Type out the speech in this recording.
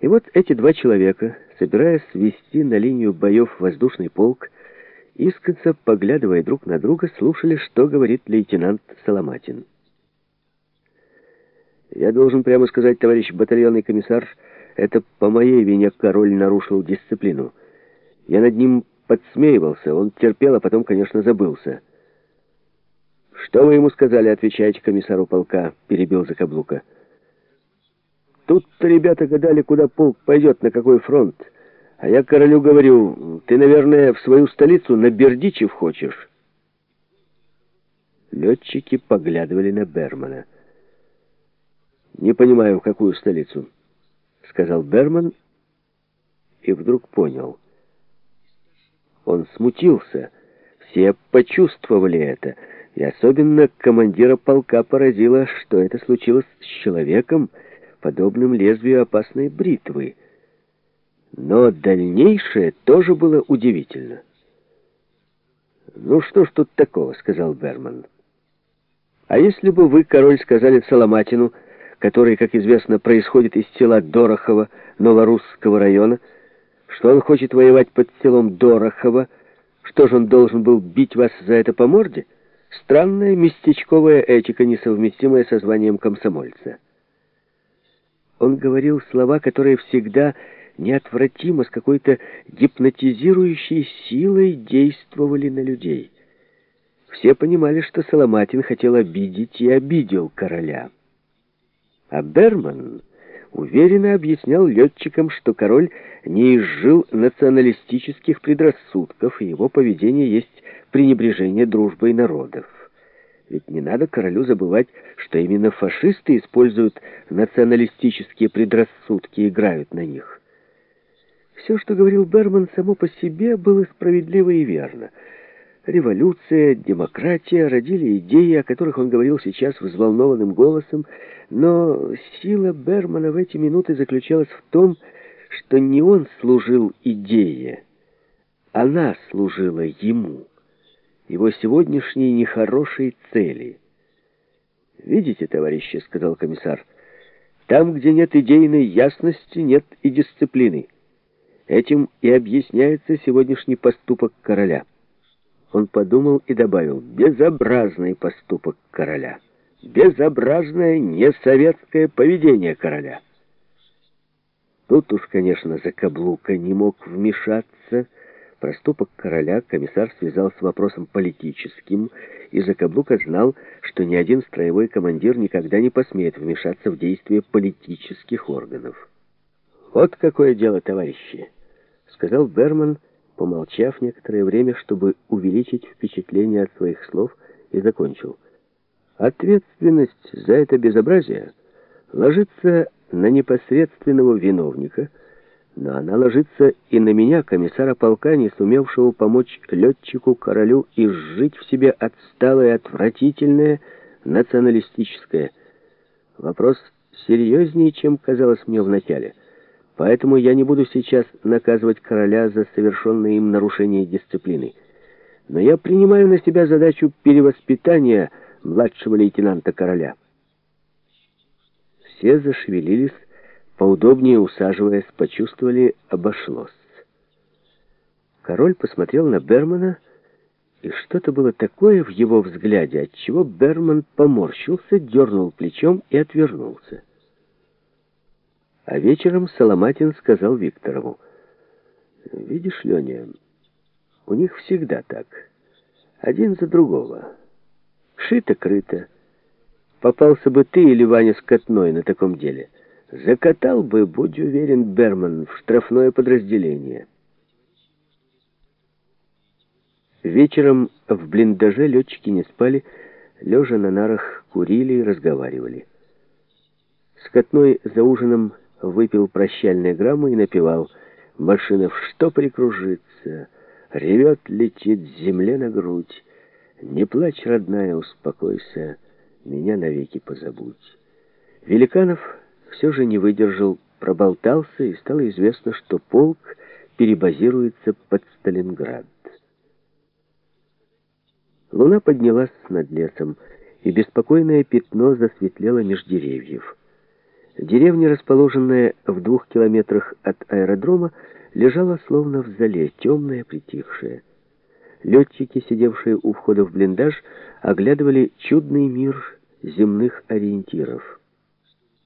И вот эти два человека, собираясь ввести на линию боев воздушный полк, искоса, поглядывая друг на друга, слушали, что говорит лейтенант Соломатин. «Я должен прямо сказать, товарищ батальонный комиссар, это по моей вине король нарушил дисциплину. Я над ним подсмеивался, он терпел, а потом, конечно, забылся». «Что вы ему сказали?» — отвечаете комиссару полка, — перебил Закаблука. Тут-то ребята гадали, куда полк пойдет, на какой фронт. А я королю говорю, ты, наверное, в свою столицу на Бердичев хочешь. Летчики поглядывали на Бермана. «Не понимаю, в какую столицу?» — сказал Берман и вдруг понял. Он смутился. Все почувствовали это, и особенно командира полка поразило, что это случилось с человеком, подобным лезвию опасной бритвы. Но дальнейшее тоже было удивительно. «Ну что ж тут такого?» — сказал Берман. «А если бы вы, король, сказали Соломатину, который, как известно, происходит из села Дорохова Новорусского района, что он хочет воевать под селом Дорохова, что же он должен был бить вас за это по морде? Странная местечковая этика, несовместимая со званием комсомольца». Он говорил слова, которые всегда неотвратимо с какой-то гипнотизирующей силой действовали на людей. Все понимали, что Соломатин хотел обидеть и обидел короля. А Берман уверенно объяснял летчикам, что король не изжил националистических предрассудков, и его поведение есть пренебрежение дружбой народов. Ведь не надо королю забывать, что именно фашисты используют националистические предрассудки и играют на них. Все, что говорил Берман, само по себе было справедливо и верно. Революция, демократия родили идеи, о которых он говорил сейчас взволнованным голосом, но сила Бермана в эти минуты заключалась в том, что не он служил идее, она служила ему его сегодняшней нехорошей цели. «Видите, товарищи», — сказал комиссар, — «там, где нет идейной ясности, нет и дисциплины. Этим и объясняется сегодняшний поступок короля». Он подумал и добавил, «безобразный поступок короля, безобразное несоветское поведение короля». Тут уж, конечно, Закаблука не мог вмешаться, — Проступок короля комиссар связал с вопросом политическим, и Закаблука знал, что ни один строевой командир никогда не посмеет вмешаться в действия политических органов. «Вот какое дело, товарищи!» — сказал Берман, помолчав некоторое время, чтобы увеличить впечатление от своих слов, и закончил. «Ответственность за это безобразие ложится на непосредственного виновника — но она ложится и на меня, комиссара полка, не сумевшего помочь летчику-королю изжить в себе отсталое, отвратительное, националистическое. Вопрос серьезнее, чем казалось мне вначале. Поэтому я не буду сейчас наказывать короля за совершенное им нарушение дисциплины. Но я принимаю на себя задачу перевоспитания младшего лейтенанта короля. Все зашевелились, поудобнее усаживаясь, почувствовали, обошлось. Король посмотрел на Бермана, и что-то было такое в его взгляде, от чего Берман поморщился, дернул плечом и отвернулся. А вечером Соломатин сказал Викторову, «Видишь, Леня, у них всегда так, один за другого, шито-крыто. Попался бы ты или Ваня Скотной на таком деле». Закатал бы, будь уверен, Берман в штрафное подразделение. Вечером в блиндаже летчики не спали, лежа на нарах курили и разговаривали. Скотной за ужином выпил прощальные граммы и напевал «Машина в что прикружится, ревет, летит земле на грудь. Не плачь, родная, успокойся, меня навеки позабудь». Великанов все же не выдержал, проболтался, и стало известно, что полк перебазируется под Сталинград. Луна поднялась над лесом, и беспокойное пятно засветлело меж деревьев. Деревня, расположенная в двух километрах от аэродрома, лежала словно в зале, темная, притихшая. Летчики, сидевшие у входа в блиндаж, оглядывали чудный мир земных ориентиров.